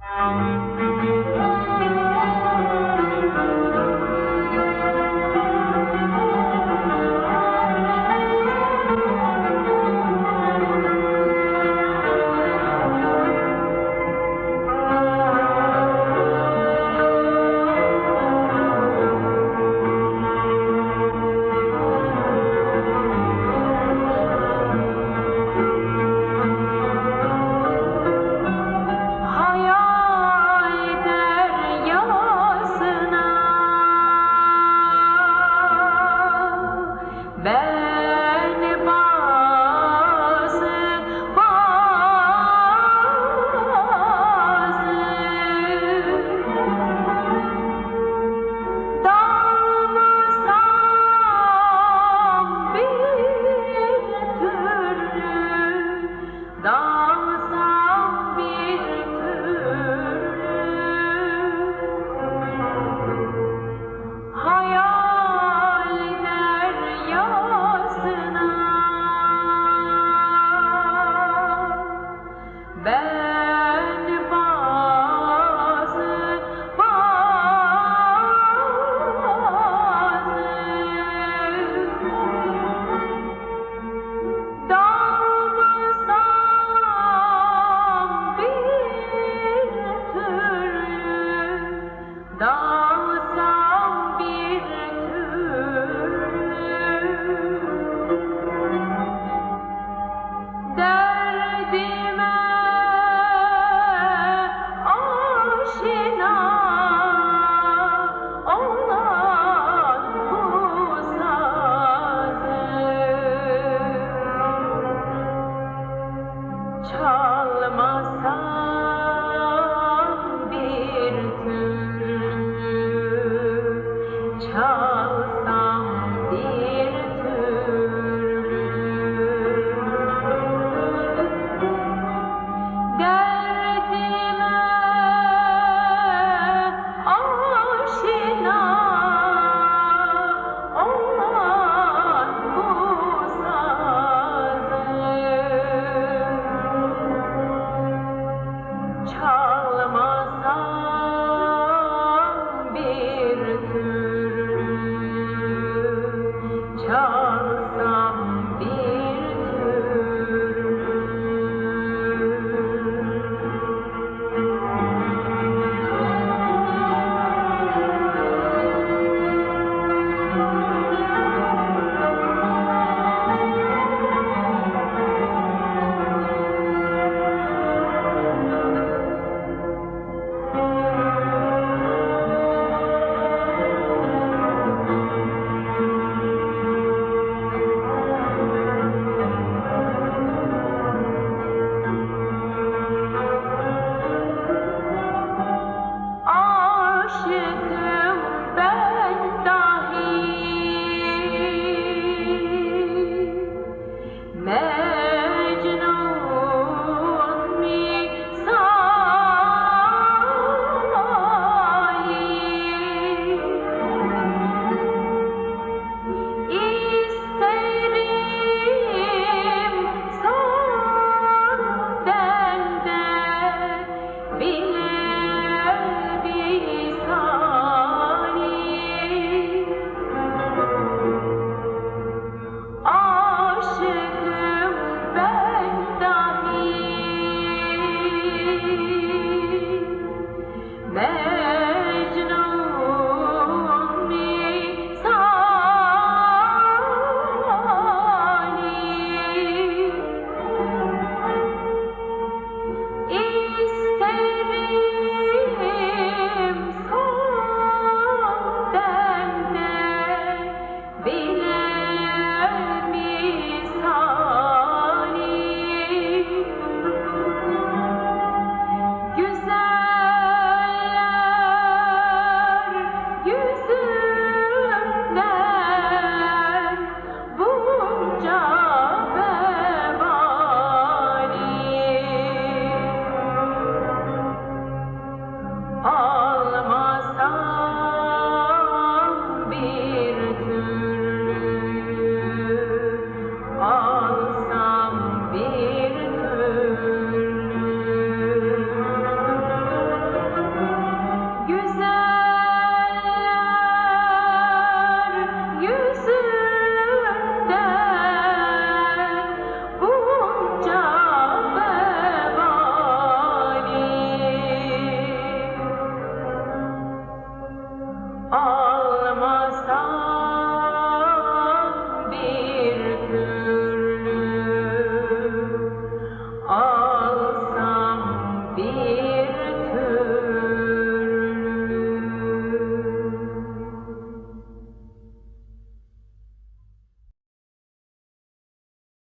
Hayal Bye! چھا